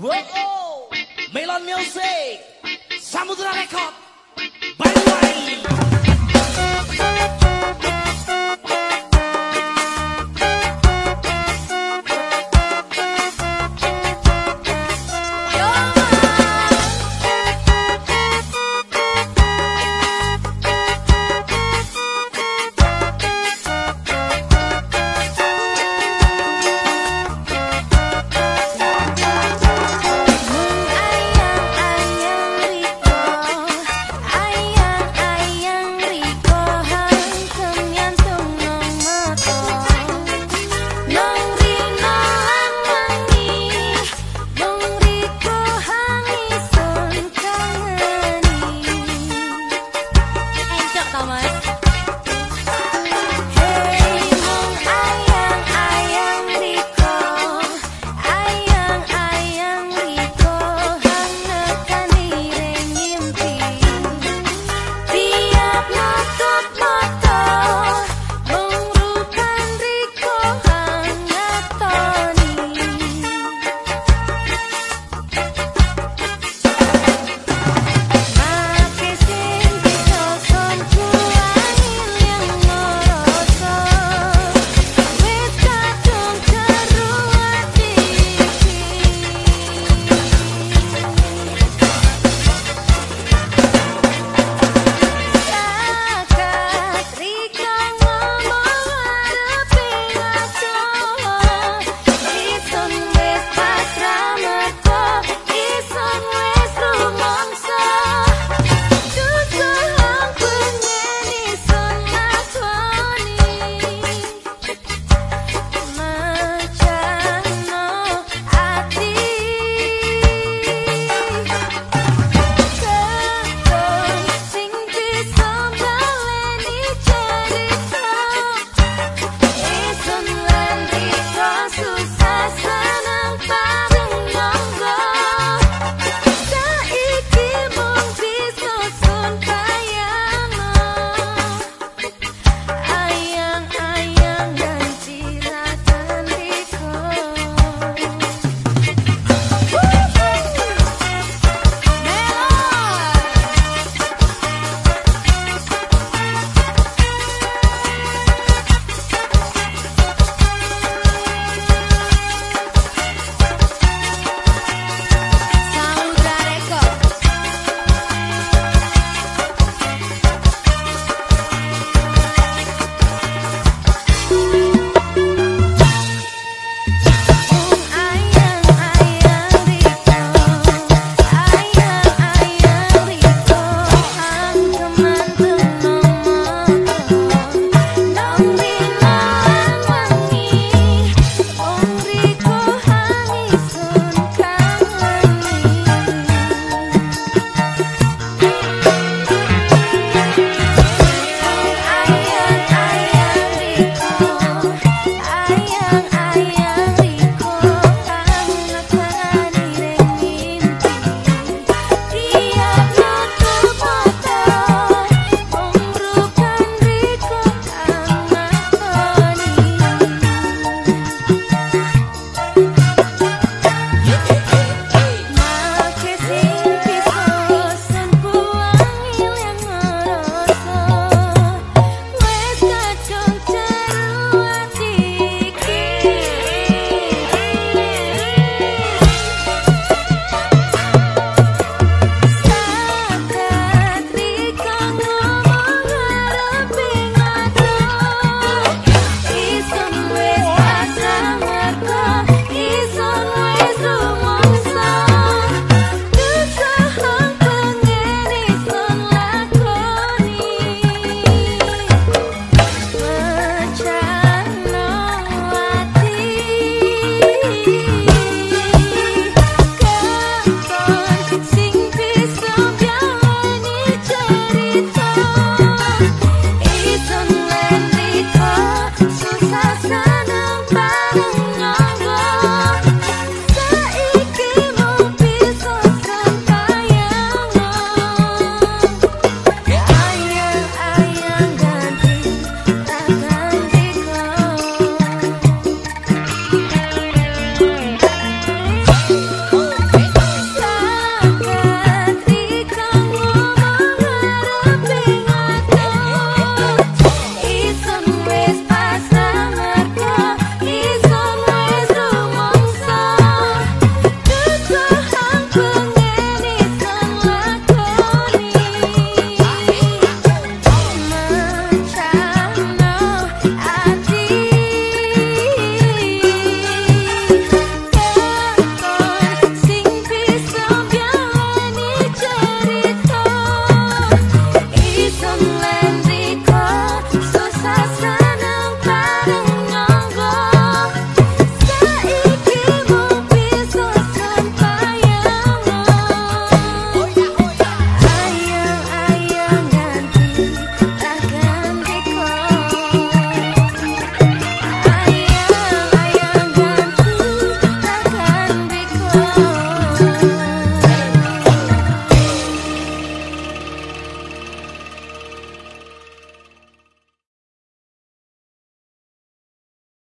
Whoa, Melon Music, Samudra Record, Sunland.